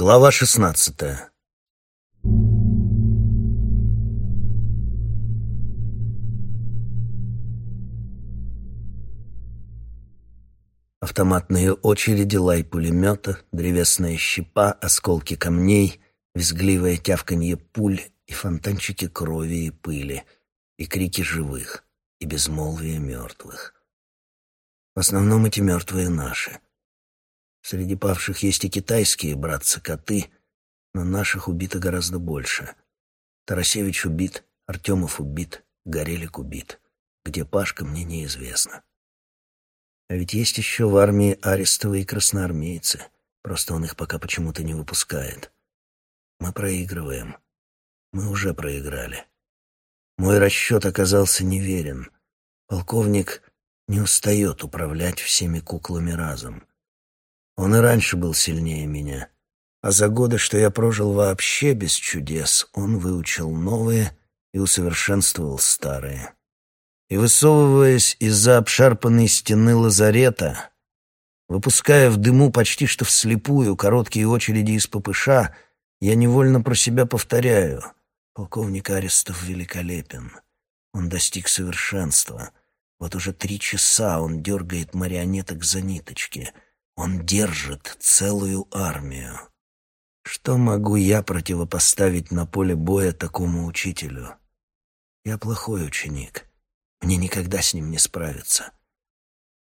Глава шестнадцатая Автоматные очереди, лай пулемета, древесная щепа, осколки камней, визгливое тявканье пуль и фонтанчики крови и пыли, и крики живых, и безмолвие мертвых. В основном эти мертвые наши. Среди павших есть и китайские братцы-коты, но наших убито гораздо больше. Тарасевич убит, Артемов убит, Горелик убит. Где Пашка, мне неизвестно. А ведь есть еще в армии арестовые красноармейцы. Просто он их пока почему-то не выпускает. Мы проигрываем. Мы уже проиграли. Мой расчет оказался неверен. Полковник не устает управлять всеми куклами разом. Он и раньше был сильнее меня. А за годы, что я прожил вообще без чудес, он выучил новые и усовершенствовал старые и, высовываясь из-за обшарпанной стены лазарета, выпуская в дыму почти что вслепую короткие очереди из ППШ, я невольно про себя повторяю. Полковник Арестов великолепен. Он достиг совершенства. Вот уже три часа он дергает марионеток за ниточки. Он держит целую армию. Что могу я противопоставить на поле боя такому учителю? Я плохой ученик. Мне никогда с ним не справиться.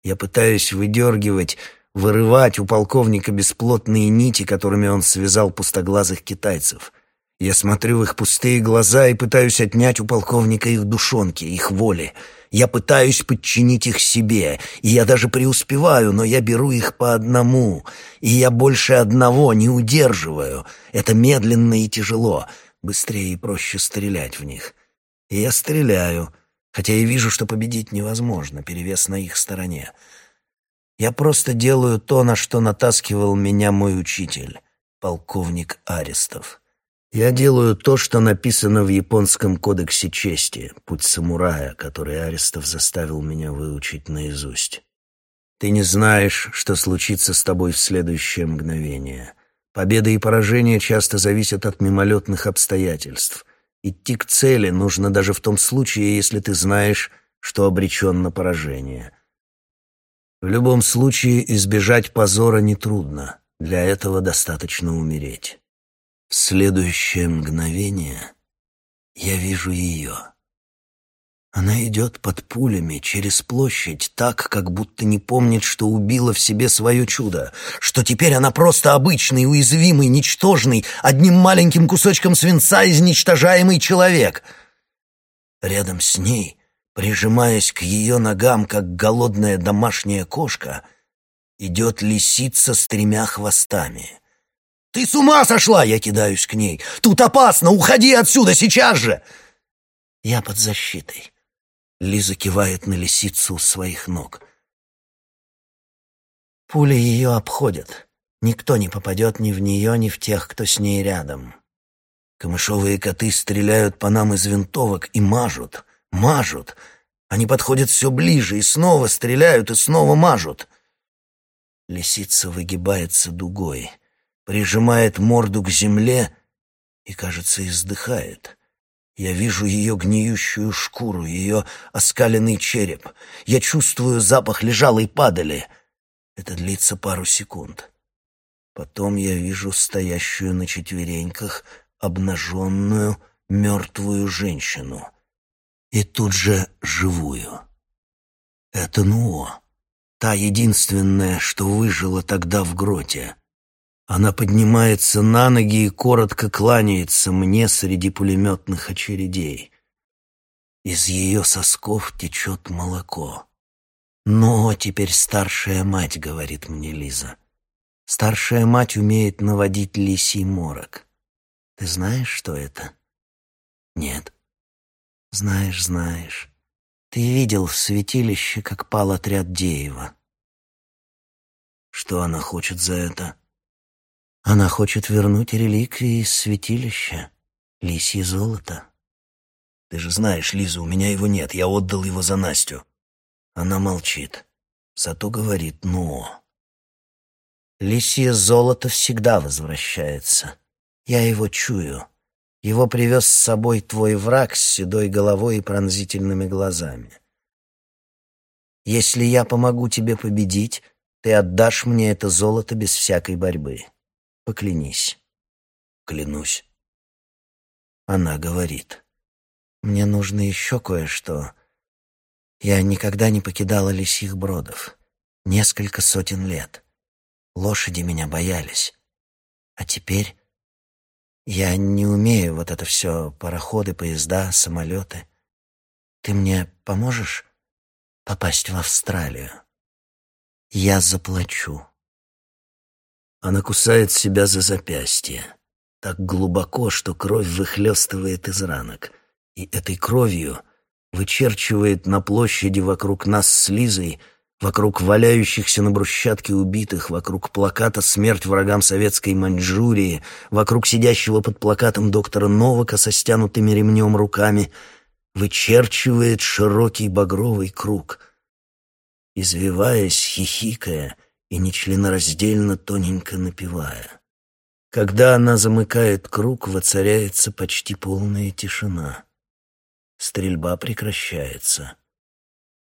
Я пытаюсь выдергивать, вырывать у полковника бесплотные нити, которыми он связал пустоглазых китайцев. Я смотрю в их пустые глаза и пытаюсь отнять у полковника их душонки, их воли. Я пытаюсь подчинить их себе, и я даже преуспеваю, но я беру их по одному, и я больше одного не удерживаю. Это медленно и тяжело, быстрее и проще стрелять в них. И я стреляю — хотя и вижу, что победить невозможно, перевес на их стороне. Я просто делаю то, на что натаскивал меня мой учитель, полковник Арестов. Я делаю то, что написано в японском кодексе чести, путь самурая, который Арестов заставил меня выучить наизусть. Ты не знаешь, что случится с тобой в следующее мгновение. Победа и поражение часто зависят от мимолетных обстоятельств — Идти к цели нужно даже в том случае, если ты знаешь, что обречен на поражение. В любом случае избежать позора нетрудно. Для этого достаточно умереть. Следующее мгновение я вижу ее. Она идет под пулями через площадь так, как будто не помнит, что убила в себе свое чудо, что теперь она просто обычный, уязвимый, ничтожный, одним маленьким кусочком свинца изничтожаемый человек. Рядом с ней, прижимаясь к ее ногам, как голодная домашняя кошка, идет лисица с тремя хвостами. «Ты с ума сошла!» — я кидаюсь к ней. «Тут опасно! Уходи отсюда сейчас же!» Я под защитой. Лиза кивает на лисицу у своих ног. Пули ее обходят. Никто не попадет ни в нее, ни в тех, кто с ней рядом. Камышовые коты стреляют по нам из винтовок и мажут, мажут. Они подходят все ближе и снова стреляют и снова мажут. Лисица выгибается дугой, прижимает морду к земле и, кажется, издыхает. Я вижу ее гниющую шкуру, ее оскаленный череп. Я чувствую запах лежалой падали. Это длится пару секунд. Потом я вижу стоящую на четвереньках обнаженную мертвую женщину. И тут же живую. Это Нуо, та единственная, что выжила тогда в гроте. Она поднимается на ноги и коротко кланяется мне среди пулеметных очередей. Из ее сосков течет молоко. «Но теперь старшая мать», — говорит мне Лиза. «Старшая мать умеет наводить лисий морок. Ты знаешь, что это?» «Нет». «Знаешь, знаешь. Ты видел в святилище, как пал отряд Деева». «Что она хочет за это?» Она хочет вернуть реликвии из святилища, лисье золото. Ты же знаешь, Лиза, у меня его нет, я отдал его за Настю. Она молчит, зато говорит «но». Лисье золото всегда возвращается. Я его чую. Его привез с собой твой враг с седой головой и пронзительными глазами. Если я помогу тебе победить, ты отдашь мне это золото без всякой борьбы. Поклянись. Клянусь. Она говорит. Мне нужно еще кое-что. Я никогда не покидала лисьих бродов. Несколько сотен лет. Лошади меня боялись. А теперь я не умею вот это все, пароходы, поезда, самолеты. Ты мне поможешь попасть в Австралию? Я заплачу. Она кусает себя за запястье. Так глубоко, что кровь выхлестывает из ранок. И этой кровью вычерчивает на площади вокруг нас с Лизой — вокруг валяющихся на брусчатке убитых, вокруг плаката «Смерть врагам советской Маньчжурии», вокруг сидящего под плакатом доктора Новака со стянутыми ремнем руками, вычерчивает широкий багровый круг. Извиваясь, хихикая и нечленораздельно тоненько напевая. Когда она замыкает круг, воцаряется почти полная тишина. Стрельба прекращается.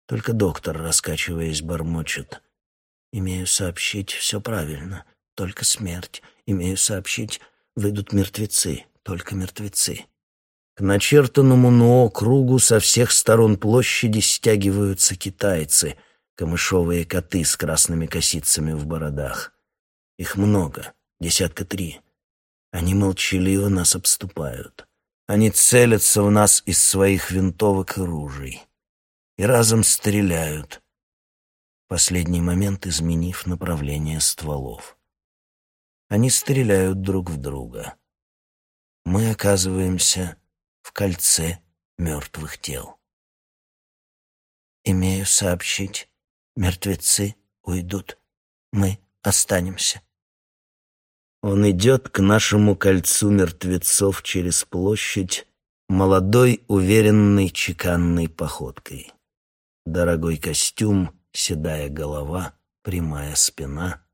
Только доктор, раскачиваясь, бормочет. «Имею сообщить, все правильно. Только смерть. Имею сообщить, выйдут мертвецы. Только мертвецы». К начертанному НО кругу со всех сторон площади стягиваются китайцы, камышовые коты с красными косицами в бородах. Их много, десятка три. Они молчаливо нас обступают. Они целятся в нас из своих винтовок и ружей и разом стреляют, в последний момент изменив направление стволов. Они стреляют друг в друга. Мы оказываемся в кольце мертвых тел. Имею сообщить, мертвецы уйдут, мы останемся. Он идет к нашему кольцу мертвецов через площадь молодой, уверенной, чеканной походкой. Дорогой костюм, седая голова, прямая спина.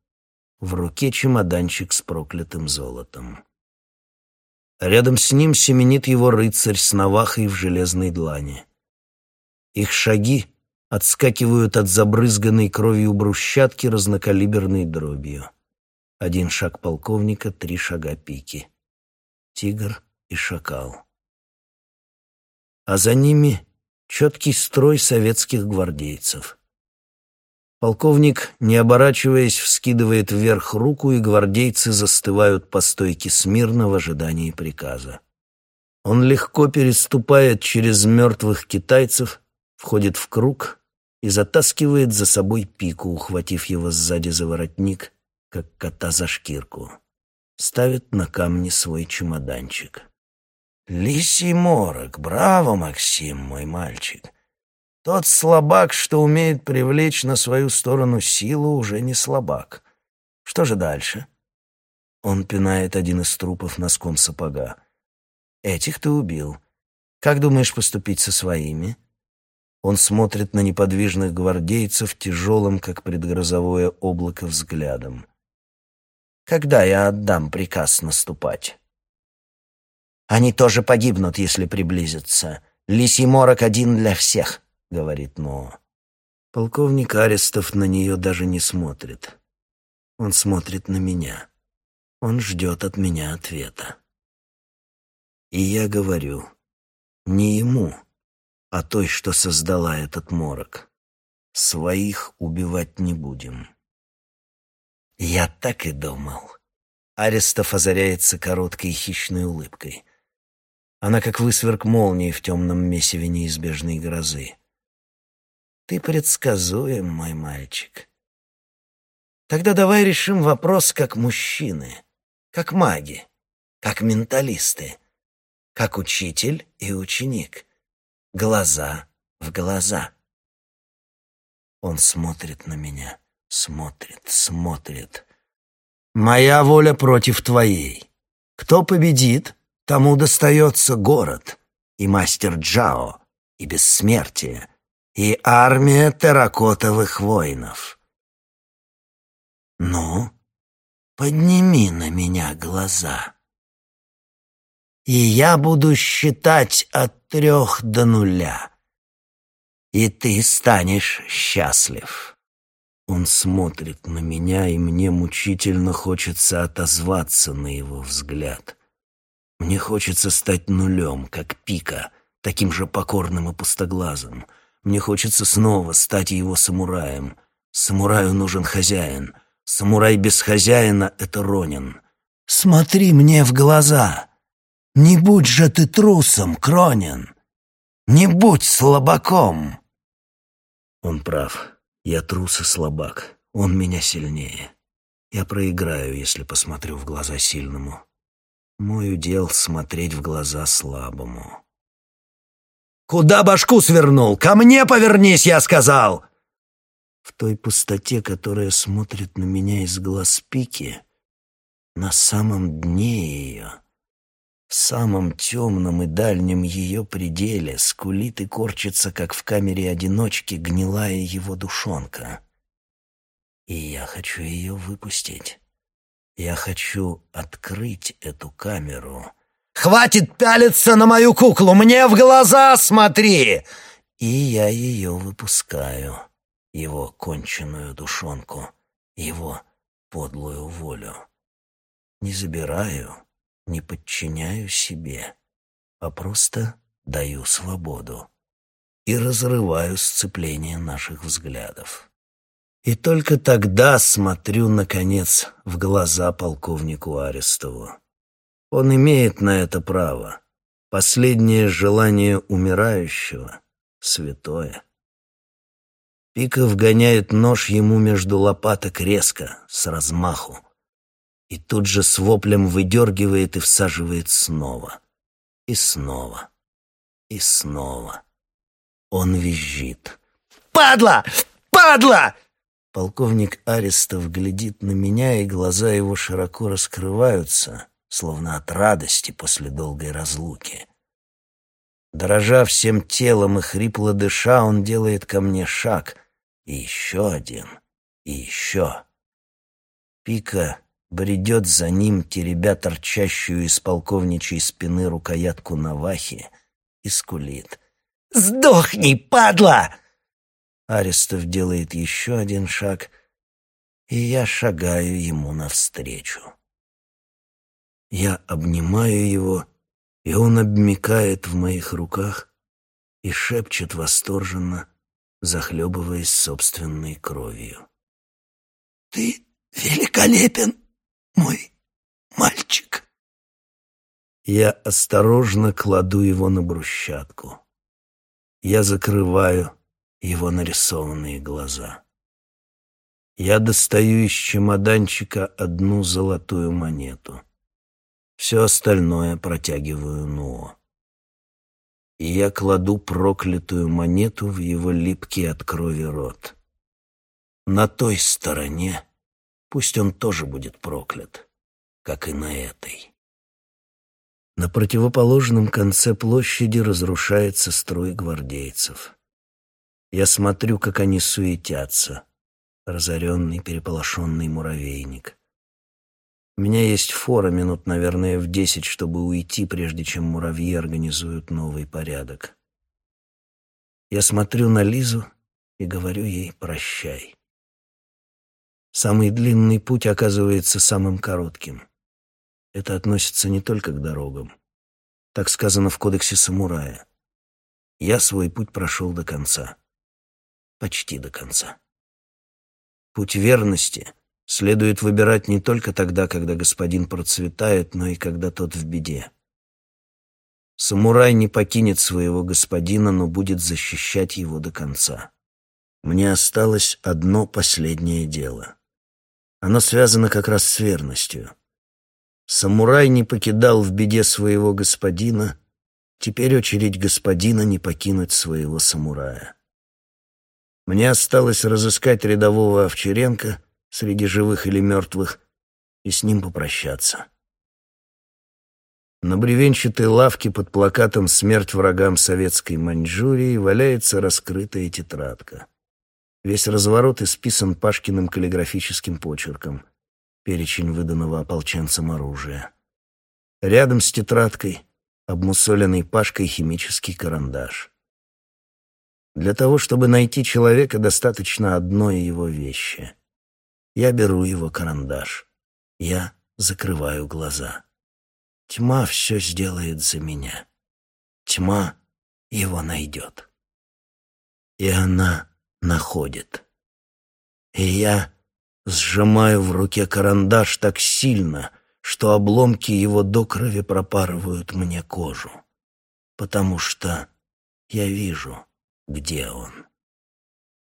В руке чемоданчик с проклятым золотом. Рядом с ним семенит его рыцарь с навахой в железной длани. Их шаги отскакивают от забрызганной кровью брусчатки разнокалиберной дробью. Один шаг полковника, три шага пики. Тигр и шакал. А за ними четкий строй советских гвардейцев. Полковник, не оборачиваясь, вскидывает вверх руку, и гвардейцы застывают по стойке смирно в ожидании приказа. Он легко переступает через мертвых китайцев, входит в круг и затаскивает за собой пику, ухватив его сзади за воротник, как кота за шкирку. Ставит на камни свой чемоданчик. Лисий морок, браво, Максим, мой мальчик. Тот слабак, что умеет привлечь на свою сторону силу, уже не слабак. Что же дальше? Он пинает один из трупов носком сапога. Этих ты убил. Как думаешь поступить со своими? Он смотрит на неподвижных гвардейцев тяжелым, как предгрозовое облако, взглядом. Когда я отдам приказ наступать? Они тоже погибнут, если приблизятся. Лисий морок один для всех», — говорит Ноа. Полковник Арестов на нее даже не смотрит. Он смотрит на меня. Он ждет от меня ответа. И я говорю, не ему, а той, что создала этот морок. Своих убивать не будем. Я так и думал. Арестов озаряется короткой хищной улыбкой. Она как высверк молнии в темном месиве неизбежной грозы. Ты предсказуем, мой мальчик. Тогда давай решим вопрос как мужчины, как маги, как менталисты, как учитель и ученик. Глаза в глаза. Он смотрит на меня, смотрит, смотрит. Моя воля против твоей. Кто победит, Тому достается город, и мастер Джао, и бессмертие, и армия терракотовых воинов. Ну, подними на меня глаза. И я буду считать от трех до нуля. И ты станешь счастлив. Он смотрит на меня, и мне мучительно хочется отозваться на его взгляд. Мне хочется стать нулем, как пика, таким же покорным и пустоглазым. Мне хочется снова стать его самураем. Самураю нужен хозяин. Самурай без хозяина — это Ронин. Смотри мне в глаза. Не будь же ты трусом, Кронин. Не будь слабаком. Он прав. Я трус и слабак. Он меня сильнее. Я проиграю, если посмотрю в глаза сильному. Мой удел — смотреть в глаза слабому. «Куда башку свернул? Ко мне повернись, я сказал!» В той пустоте, которая смотрит на меня из глаз пики, на самом дне ее, в самом темном и дальнем ее пределе, скулит и корчится, как в камере одиночки, гнилая его душонка. И я хочу ее выпустить. Я хочу открыть эту камеру. «Хватит пялиться на мою куклу! Мне в глаза смотри!» И я ее выпускаю, его конченую душонку, его подлую волю. Не забираю, не подчиняю себе, а просто даю свободу и разрываю сцепление наших взглядов. И только тогда смотрю, наконец, в глаза полковнику Арестову. Он имеет на это право. Последнее желание умирающего — святое. Пика вгоняет нож ему между лопаток резко, с размаху, и тут же с воплем выдергивает и всаживает снова. И снова. И снова. Он визжит. «Падла! Падла!» Полковник Арестов глядит на меня, и глаза его широко раскрываются, словно от радости после долгой разлуки. Дрожа всем телом и хрипло дыша, он делает ко мне шаг, и еще один, и еще. Пика бредет за ним, теребя торчащую из полковничьей спины рукоятку навахи, и скулит. «Сдохни, падла!» Арестов делает еще один шаг, и я шагаю ему навстречу. Я обнимаю его, и он обмикает в моих руках и шепчет восторженно, захлебываясь собственной кровью. «Ты великолепен, мой мальчик!» Я осторожно кладу его на брусчатку. Я закрываю его нарисованные глаза. Я достаю из чемоданчика одну золотую монету. Все остальное протягиваю Нуо. И я кладу проклятую монету в его липкий от крови рот. На той стороне пусть он тоже будет проклят, как и на этой. На противоположном конце площади разрушается строй гвардейцев. Я смотрю, как они суетятся. Разоренный, переполошенный муравейник. У меня есть фора минут, наверное, в десять, чтобы уйти, прежде чем муравьи организуют новый порядок. Я смотрю на Лизу и говорю ей «прощай». Самый длинный путь оказывается самым коротким. Это относится не только к дорогам. Так сказано в кодексе самурая. Я свой путь прошел до конца почти до конца. Путь верности следует выбирать не только тогда, когда господин процветает, но и когда тот в беде. Самурай не покинет своего господина, но будет защищать его до конца. Мне осталось одно последнее дело. Оно связано как раз с верностью. Самурай не покидал в беде своего господина, теперь очередь господина не покинуть своего самурая. Мне осталось разыскать рядового Овчаренко среди живых или мертвых и с ним попрощаться. На бревенчатой лавке под плакатом «Смерть врагам советской Маньчжурии» валяется раскрытая тетрадка. Весь разворот исписан Пашкиным каллиграфическим почерком. перечень выданного ополченцам оружия. Рядом с тетрадкой обмусоленный Пашкой химический карандаш. Для того, чтобы найти человека, достаточно одной его вещи. Я беру его карандаш. Я закрываю глаза. Тьма все сделает за меня. Тьма его найдет. И она находит. И я сжимаю в руке карандаш так сильно, что обломки его до крови пропарывают мне кожу. Потому что я вижу, где он.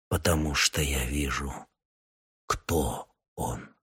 Потому что я вижу, кто он.